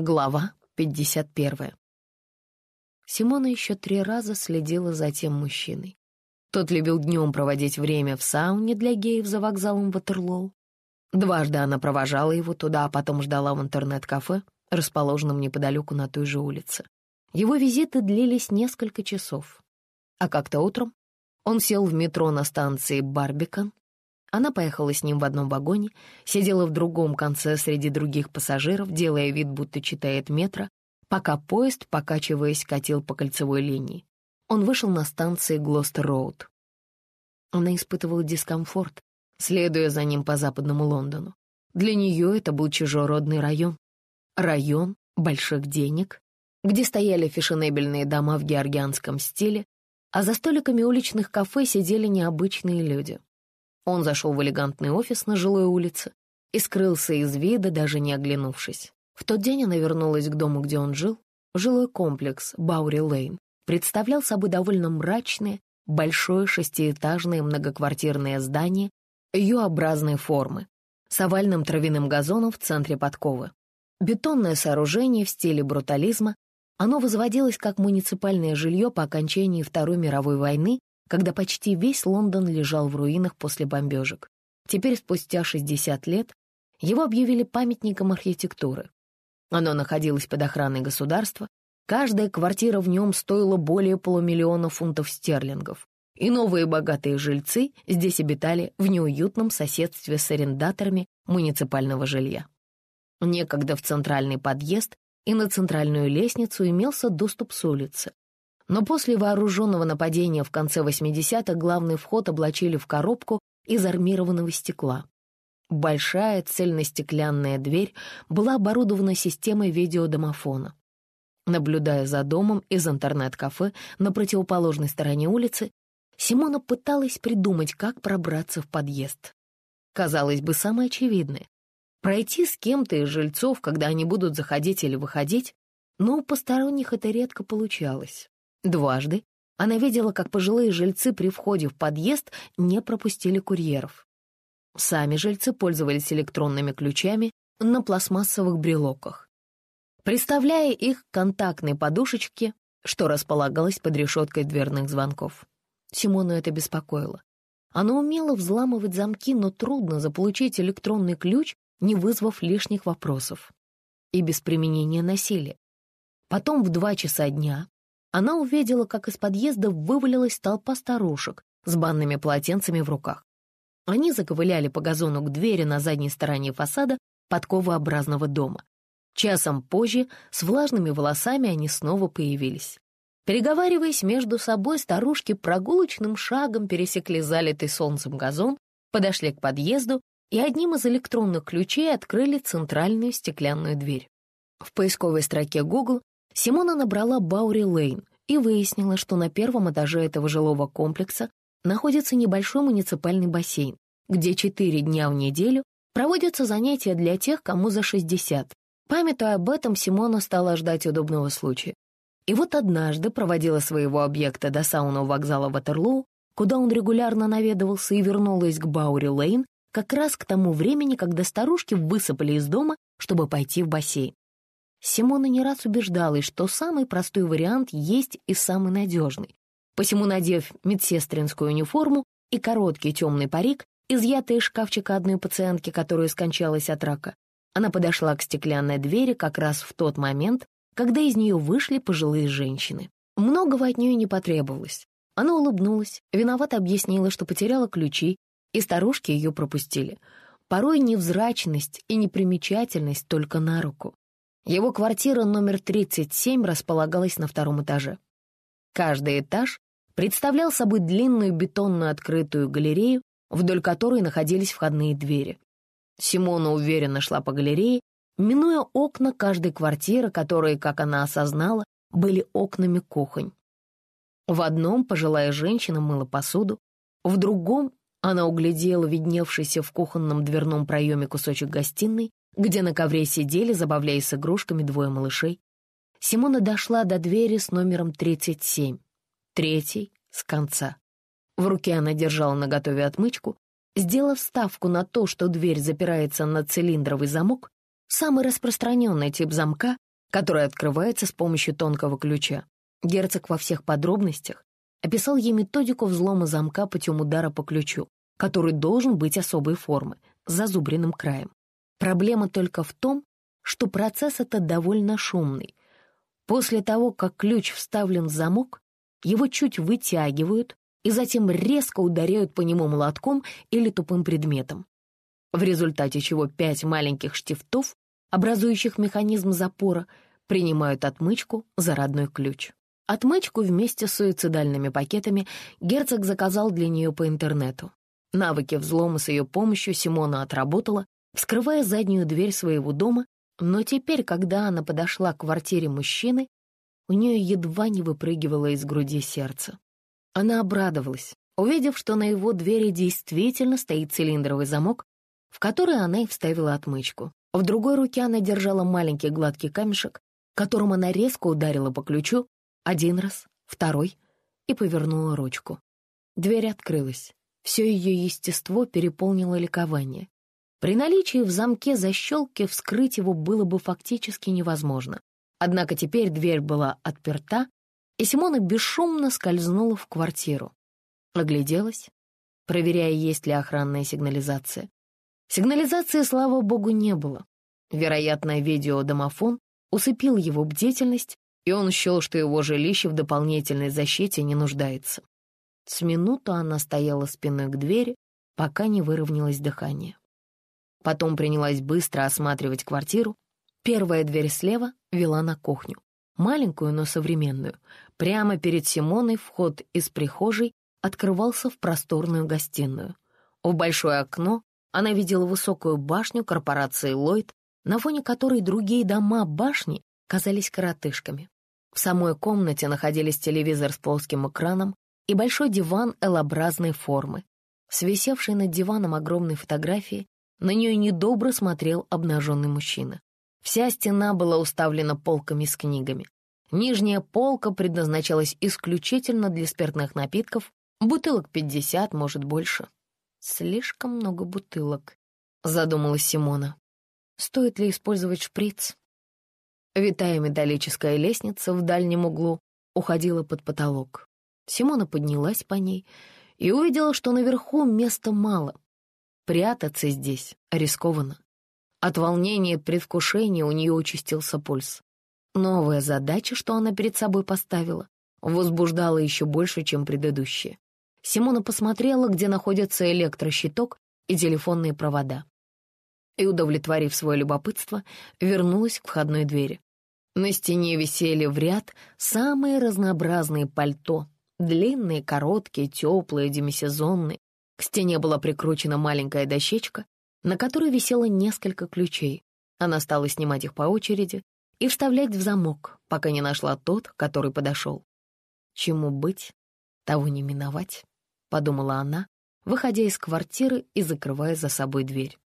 Глава 51. Симона еще три раза следила за тем мужчиной. Тот любил днем проводить время в сауне для геев за вокзалом Ватерлоу. Дважды она провожала его туда, а потом ждала в интернет-кафе, расположенном неподалеку на той же улице. Его визиты длились несколько часов. А как-то утром он сел в метро на станции Барбикан она поехала с ним в одном вагоне, сидела в другом конце среди других пассажиров, делая вид, будто читает метро, пока поезд, покачиваясь, катил по кольцевой линии. Он вышел на станции Глостер-Роуд. Она испытывала дискомфорт, следуя за ним по западному Лондону. Для нее это был чужеродный район. Район больших денег, где стояли фешенебельные дома в георгианском стиле, а за столиками уличных кафе сидели необычные люди — он зашел в элегантный офис на жилой улице и скрылся из вида, даже не оглянувшись. В тот день она вернулась к дому, где он жил. Жилой комплекс Баури-Лейн представлял собой довольно мрачное, большое шестиэтажное многоквартирное здание Ю-образной формы с овальным травяным газоном в центре подковы. Бетонное сооружение в стиле брутализма, оно возводилось как муниципальное жилье по окончании Второй мировой войны когда почти весь Лондон лежал в руинах после бомбежек. Теперь, спустя 60 лет, его объявили памятником архитектуры. Оно находилось под охраной государства, каждая квартира в нем стоила более полумиллиона фунтов стерлингов, и новые богатые жильцы здесь обитали в неуютном соседстве с арендаторами муниципального жилья. Некогда в центральный подъезд и на центральную лестницу имелся доступ с улицы, но после вооруженного нападения в конце 80-х главный вход облачили в коробку из армированного стекла. Большая цельностеклянная дверь была оборудована системой видеодомофона. Наблюдая за домом из интернет-кафе на противоположной стороне улицы, Симона пыталась придумать, как пробраться в подъезд. Казалось бы, самое очевидное — пройти с кем-то из жильцов, когда они будут заходить или выходить, но у посторонних это редко получалось. Дважды она видела, как пожилые жильцы при входе в подъезд не пропустили курьеров. Сами жильцы пользовались электронными ключами на пластмассовых брелоках, приставляя их к контактной подушечке, что располагалось под решеткой дверных звонков. Симону это беспокоило. Она умела взламывать замки, но трудно заполучить электронный ключ, не вызвав лишних вопросов. И без применения насилия. Потом в два часа дня она увидела, как из подъезда вывалилась толпа старушек с банными полотенцами в руках. Они заковыляли по газону к двери на задней стороне фасада подковообразного дома. Часом позже с влажными волосами они снова появились. Переговариваясь между собой, старушки прогулочным шагом пересекли залитый солнцем газон, подошли к подъезду и одним из электронных ключей открыли центральную стеклянную дверь. В поисковой строке Google Симона набрала Баури Лейн и выяснила, что на первом этаже этого жилого комплекса находится небольшой муниципальный бассейн, где четыре дня в неделю проводятся занятия для тех, кому за 60. Памятуя об этом, Симона стала ждать удобного случая. И вот однажды проводила своего объекта до сауна вокзала Ватерлоу, куда он регулярно наведывался и вернулась к Баури Лейн как раз к тому времени, когда старушки высыпали из дома, чтобы пойти в бассейн. Симона не раз убеждалась, что самый простой вариант есть и самый надежный. Посему, надев медсестринскую униформу и короткий темный парик, изъятый из шкафчика одной пациентки, которая скончалась от рака, она подошла к стеклянной двери как раз в тот момент, когда из нее вышли пожилые женщины. Многого от нее не потребовалось. Она улыбнулась, виновато объяснила, что потеряла ключи, и старушки ее пропустили. Порой невзрачность и непримечательность только на руку. Его квартира номер 37 располагалась на втором этаже. Каждый этаж представлял собой длинную бетонную открытую галерею, вдоль которой находились входные двери. Симона уверенно шла по галерее, минуя окна каждой квартиры, которые, как она осознала, были окнами кухонь. В одном пожилая женщина мыла посуду, в другом она углядела видневшийся в кухонном дверном проеме кусочек гостиной, где на ковре сидели, забавляясь с игрушками, двое малышей. Симона дошла до двери с номером 37, третий с конца. В руке она держала наготове отмычку, сделав ставку на то, что дверь запирается на цилиндровый замок, самый распространенный тип замка, которая открывается с помощью тонкого ключа. Герцог во всех подробностях описал ей методику взлома замка путем удара по ключу, который должен быть особой формы, с зазубренным краем. Проблема только в том, что процесс этот довольно шумный. После того, как ключ вставлен в замок, его чуть вытягивают и затем резко ударяют по нему молотком или тупым предметом, в результате чего пять маленьких штифтов, образующих механизм запора, принимают отмычку за родной ключ. Отмычку вместе с суицидальными пакетами герцог заказал для нее по интернету. Навыки взлома с ее помощью Симона отработала, вскрывая заднюю дверь своего дома, но теперь, когда она подошла к квартире мужчины, у нее едва не выпрыгивало из груди сердце. Она обрадовалась, увидев, что на его двери действительно стоит цилиндровый замок, в который она и вставила отмычку. В другой руке она держала маленький гладкий камешек, которым она резко ударила по ключу, один раз, второй, и повернула ручку. Дверь открылась. Все ее естество переполнило ликование. При наличии в замке защелки вскрыть его было бы фактически невозможно. Однако теперь дверь была отперта, и Симона бесшумно скользнула в квартиру. Огляделась, проверяя, есть ли охранная сигнализация. Сигнализации, слава богу, не было. Вероятно, видеодомофон усыпил его бдительность, и он счел, что его жилище в дополнительной защите не нуждается. С минуту она стояла спиной к двери, пока не выровнялось дыхание. Потом принялась быстро осматривать квартиру. Первая дверь слева вела на кухню, маленькую, но современную. Прямо перед Симоной вход из прихожей открывался в просторную гостиную. В большое окно она видела высокую башню корпорации «Ллойд», на фоне которой другие дома башни казались коротышками. В самой комнате находились телевизор с плоским экраном и большой диван L-образной формы. Свисевший над диваном огромной фотографии, на нее недобро смотрел обнаженный мужчина. Вся стена была уставлена полками с книгами. Нижняя полка предназначалась исключительно для спиртных напитков, бутылок 50, может, больше. «Слишком много бутылок», — задумалась Симона. «Стоит ли использовать шприц?» Витая металлическая лестница в дальнем углу уходила под потолок. Симона поднялась по ней и увидела, что наверху места мало. Прятаться здесь рискованно. От волнения предвкушения у нее участился пульс. Новая задача, что она перед собой поставила, возбуждала еще больше, чем предыдущая. Симона посмотрела, где находится электрощиток и телефонные провода. И, удовлетворив свое любопытство, вернулась к входной двери. На стене висели в ряд самые разнообразные пальто. Длинные, короткие, теплые, демисезонные. К стене была прикручена маленькая дощечка, на которой висело несколько ключей. Она стала снимать их по очереди и вставлять в замок, пока не нашла тот, который подошел. Чему быть, того не миновать, — подумала она, выходя из квартиры и закрывая за собой дверь.